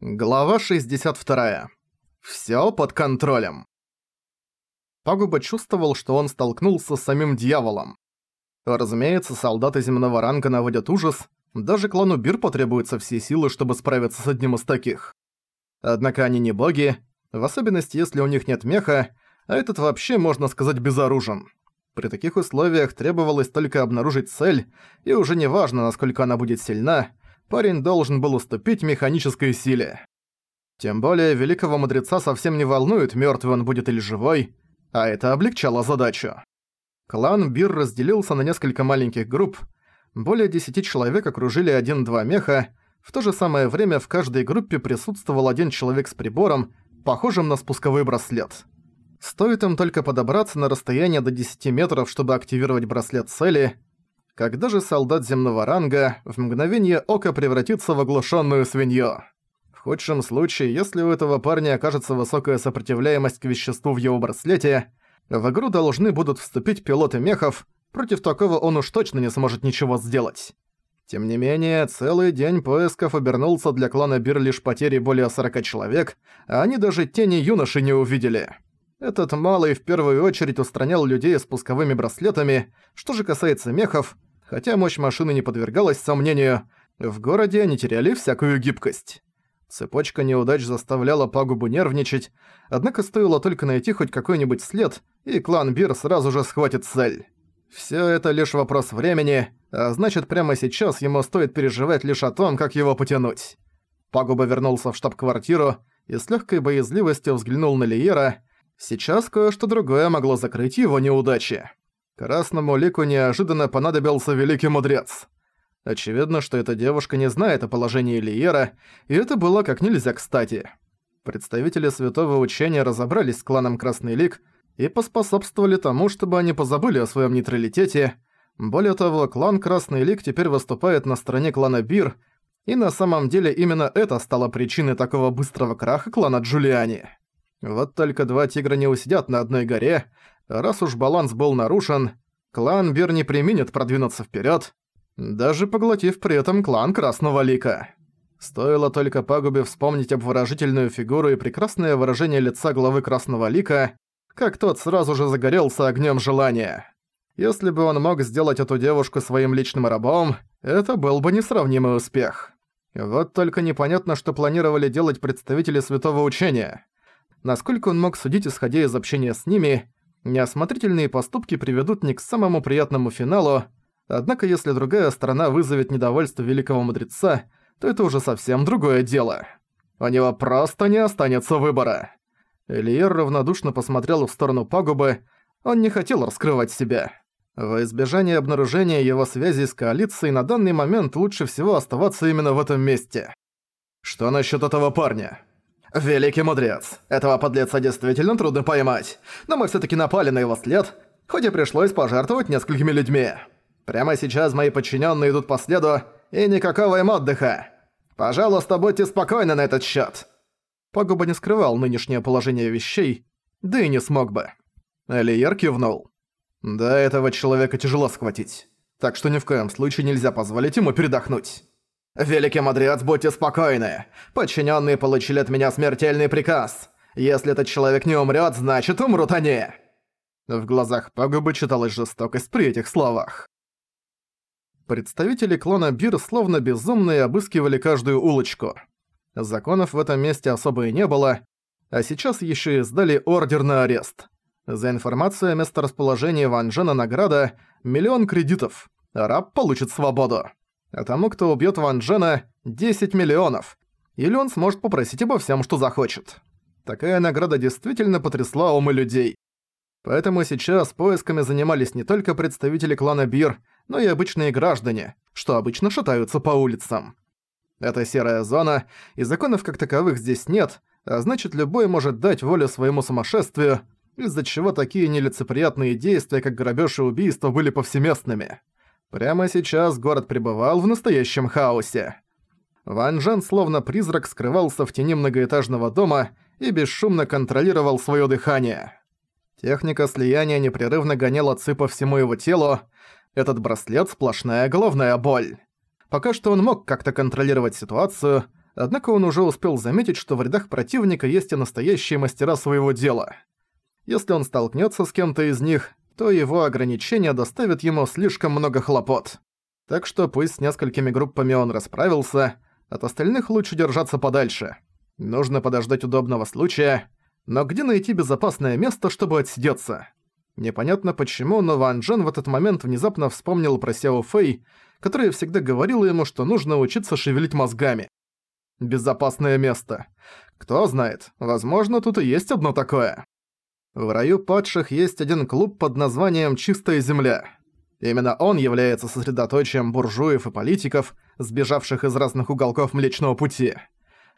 Глава 62. Всё под контролем. Пагуба чувствовал, что он столкнулся с самим дьяволом. Разумеется, солдаты земного ранга наводят ужас, даже клану Бир потребуются все силы, чтобы справиться с одним из таких. Однако они не боги, в особенности если у них нет меха, а этот вообще, можно сказать, безоружен. При таких условиях требовалось только обнаружить цель, и уже не важно, насколько она будет сильна, парень должен был уступить механической силе. Тем более, великого мудреца совсем не волнует, мертвый он будет или живой, а это облегчало задачу. Клан Бир разделился на несколько маленьких групп, более десяти человек окружили один-два меха, в то же самое время в каждой группе присутствовал один человек с прибором, похожим на спусковой браслет. Стоит им только подобраться на расстояние до 10 метров, чтобы активировать браслет цели, когда же солдат земного ранга в мгновение ока превратится в оглушенную свинью? В худшем случае, если у этого парня окажется высокая сопротивляемость к веществу в его браслете, в игру должны будут вступить пилоты мехов, против такого он уж точно не сможет ничего сделать. Тем не менее, целый день поисков обернулся для клана Бир лишь потерей более 40 человек, а они даже тени юноши не увидели. Этот малый в первую очередь устранял людей с пусковыми браслетами, что же касается мехов, Хотя мощь машины не подвергалась сомнению, в городе они теряли всякую гибкость. Цепочка неудач заставляла пагубу нервничать, однако стоило только найти хоть какой-нибудь след, и клан Бир сразу же схватит цель. Всё это лишь вопрос времени, а значит прямо сейчас ему стоит переживать лишь о том, как его потянуть. Пагуба вернулся в штаб-квартиру и с лёгкой боязливостью взглянул на Лиера. Сейчас кое-что другое могло закрыть его неудачи. Красному лику неожиданно понадобился великий мудрец. Очевидно, что эта девушка не знает о положении Лиера, и это было как нельзя кстати. Представители святого учения разобрались с кланом Красный Лик и поспособствовали тому, чтобы они позабыли о своем нейтралитете. Более того, клан Красный Лик теперь выступает на стороне клана Бир, и на самом деле именно это стало причиной такого быстрого краха клана Джулиани. Вот только два тигра не усидят на одной горе, раз уж баланс был нарушен, клан Бир не применит продвинуться вперед, даже поглотив при этом клан Красного Лика. Стоило только пагубе вспомнить обворожительную фигуру и прекрасное выражение лица главы Красного Лика, как тот сразу же загорелся огнем желания. Если бы он мог сделать эту девушку своим личным рабом, это был бы несравнимый успех. Вот только непонятно, что планировали делать представители Святого Учения. Насколько он мог судить, исходя из общения с ними, Неосмотрительные поступки приведут не к самому приятному финалу, однако если другая сторона вызовет недовольство великого мудреца, то это уже совсем другое дело. У него просто не останется выбора. Элиер равнодушно посмотрел в сторону пагубы, он не хотел раскрывать себя. Во избежание обнаружения его связи с коалицией на данный момент лучше всего оставаться именно в этом месте. «Что насчет этого парня?» «Великий мудрец, этого подлеца действительно трудно поймать, но мы всё-таки напали на его след, хоть и пришлось пожертвовать несколькими людьми. Прямо сейчас мои подчиненные идут по следу, и никакого им отдыха. Пожалуйста, будьте спокойны на этот счет. Пагуба не скрывал нынешнее положение вещей, да и не смог бы. Элиер кивнул. «Да, этого человека тяжело схватить, так что ни в коем случае нельзя позволить ему передохнуть». «Великий мудрец, будьте спокойны. Подчиненные получили от меня смертельный приказ. Если этот человек не умрет, значит умрут они». В глазах пагубы читалась жестокость при этих словах. Представители клана Бир словно безумные обыскивали каждую улочку. Законов в этом месте особо и не было, а сейчас еще сдали ордер на арест. За информацию о месторасположении Ван Джена награда – миллион кредитов, раб получит свободу а тому, кто убьет Ван Джена, 10 миллионов. Или он сможет попросить обо всем, что захочет. Такая награда действительно потрясла умы людей. Поэтому сейчас поисками занимались не только представители клана Бир, но и обычные граждане, что обычно шатаются по улицам. Это серая зона, и законов как таковых здесь нет, а значит любой может дать волю своему сумасшествию, из-за чего такие нелицеприятные действия, как грабеж и убийство, были повсеместными. Прямо сейчас город пребывал в настоящем хаосе. Ван Джен словно призрак скрывался в тени многоэтажного дома и бесшумно контролировал своё дыхание. Техника слияния непрерывно гоняла ци по всему его телу, этот браслет – сплошная головная боль. Пока что он мог как-то контролировать ситуацию, Однако он уже успел заметить, что в рядах противника есть и настоящие мастера своего дела. Если он столкнется с кем-то из них, то его ограничения доставят ему слишком много хлопот. Так что пусть с несколькими группами он расправился, от остальных лучше держаться подальше. Нужно подождать удобного случая, но где найти безопасное место, чтобы отсидеться? Непонятно почему, но Ван Джен в этот момент внезапно вспомнил про Сяо Фэй, которая всегда говорила ему, что нужно учиться шевелить мозгами. Безопасное место. Кто знает, возможно, тут и есть одно такое. В раю падших есть один клуб под названием «Чистая земля». Именно он является сосредоточием буржуев и политиков, сбежавших из разных уголков Млечного Пути.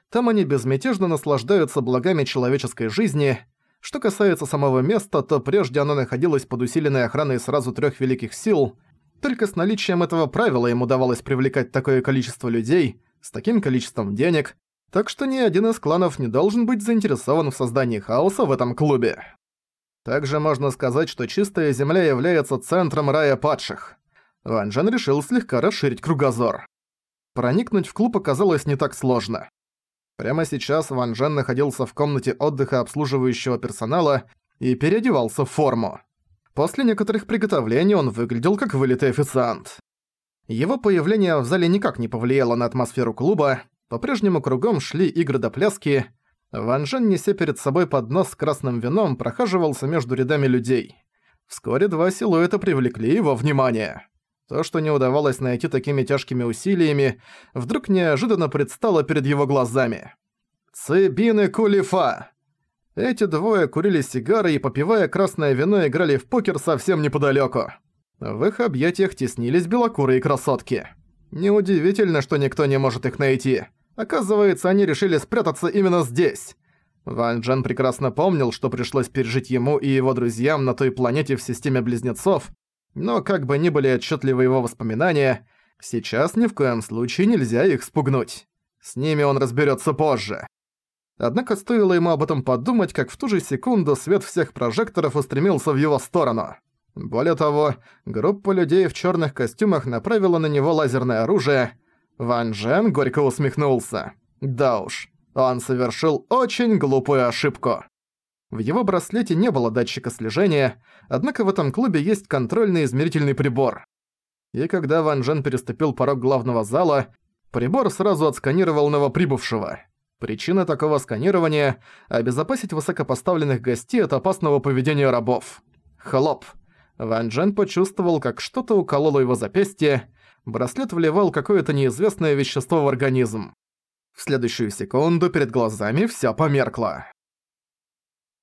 Там они безмятежно наслаждаются благами человеческой жизни. Что касается самого места, то прежде оно находилось под усиленной охраной сразу трех великих сил. Только с наличием этого правила им удавалось привлекать такое количество людей, с таким количеством денег, так что ни один из кланов не должен быть заинтересован в создании хаоса в этом клубе. Также можно сказать, что Чистая Земля является центром рая падших. Ван Джен решил слегка расширить кругозор. Проникнуть в клуб оказалось не так сложно. Прямо сейчас Ван Джен находился в комнате отдыха обслуживающего персонала и переодевался в форму. После некоторых приготовлений он выглядел как вылитый официант. Его появление в зале никак не повлияло на атмосферу клуба, по-прежнему кругом шли игры до пляски, Ван Жен, неся перед собой поднос с красным вином, прохаживался между рядами людей. Вскоре два силуэта привлекли его внимание. То, что не удавалось найти такими тяжкими усилиями, вдруг неожиданно предстало перед его глазами. Цибин Кулифа! Эти двое курили сигары и, попивая красное вино, играли в покер совсем неподалёку. В их объятиях теснились белокурые красотки. Неудивительно, что никто не может их найти. Оказывается, они решили спрятаться именно здесь. Ван Джен прекрасно помнил, что пришлось пережить ему и его друзьям на той планете в системе Близнецов, но как бы ни были отчетливы его воспоминания, сейчас ни в коем случае нельзя их спугнуть. С ними он разберется позже. Однако стоило ему об этом подумать, как в ту же секунду свет всех прожекторов устремился в его сторону. Более того, группа людей в черных костюмах направила на него лазерное оружие, Ван Джен горько усмехнулся. Да уж, он совершил очень глупую ошибку. В его браслете не было датчика слежения, однако в этом клубе есть контрольный измерительный прибор. И когда Ван Джен переступил порог главного зала, прибор сразу отсканировал новоприбывшего. Причина такого сканирования – обезопасить высокопоставленных гостей от опасного поведения рабов. Хлоп. Ван Джен почувствовал, как что-то укололо его запястье, браслет вливал какое-то неизвестное вещество в организм. В следующую секунду перед глазами всё померкло.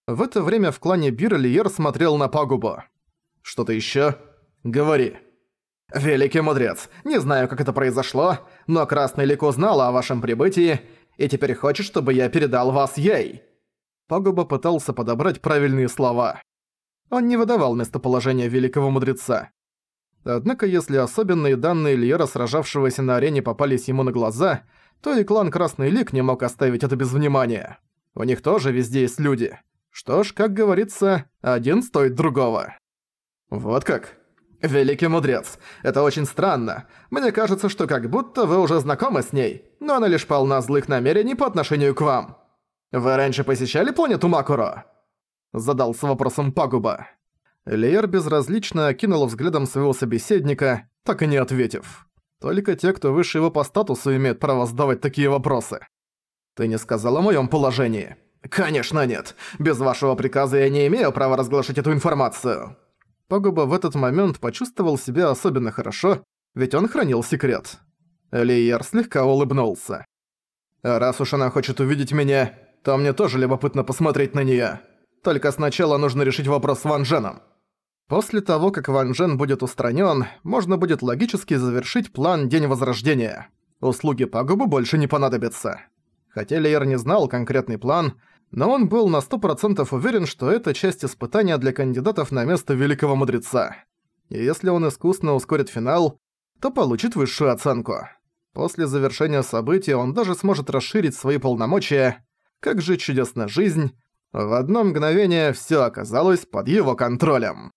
В это время в клане Бир Лиер смотрел на пагубу. «Что-то ещё? Говори». «Великий мудрец, не знаю, как это произошло, но Красный Лик узнала о вашем прибытии и теперь хочет, чтобы я передал вас ей». Пагуба пытался подобрать правильные слова. Он не выдавал местоположение великого мудреца. Однако если особенные данные Льера, сражавшегося на арене, попались ему на глаза, то и клан Красный Лик не мог оставить это без внимания. У них тоже везде есть люди. Что ж, как говорится, один стоит другого. Вот как? Великий мудрец, это очень странно. Мне кажется, что как будто вы уже знакомы с ней, но она лишь полна злых намерений по отношению к вам. Вы раньше посещали планету Макуро? Задался вопросом Пагуба. Лиер безразлично окинул взглядом своего собеседника, так и не ответив. Только те, кто выше его по статусу, имеют право задавать такие вопросы. «Ты не сказал о моём положении?» «Конечно нет. Без вашего приказа я не имею права разглашать эту информацию». Погуба в этот момент почувствовал себя особенно хорошо, ведь он хранил секрет. Лиер слегка улыбнулся. «Раз уж она хочет увидеть меня, то мне тоже любопытно посмотреть на неё. Только сначала нужно решить вопрос с Ван Дженом». После того, как Ван Джен будет устранен, можно будет логически завершить план День Возрождения. Услуги пагубы больше не понадобятся. Хотя Лейер не знал конкретный план, но он был на 100% уверен, что это часть испытания для кандидатов на место Великого Мудреца. И если он искусно ускорит финал, то получит высшую оценку. После завершения события он даже сможет расширить свои полномочия. Как же чудесна жизнь. В одно мгновение всё оказалось под его контролем.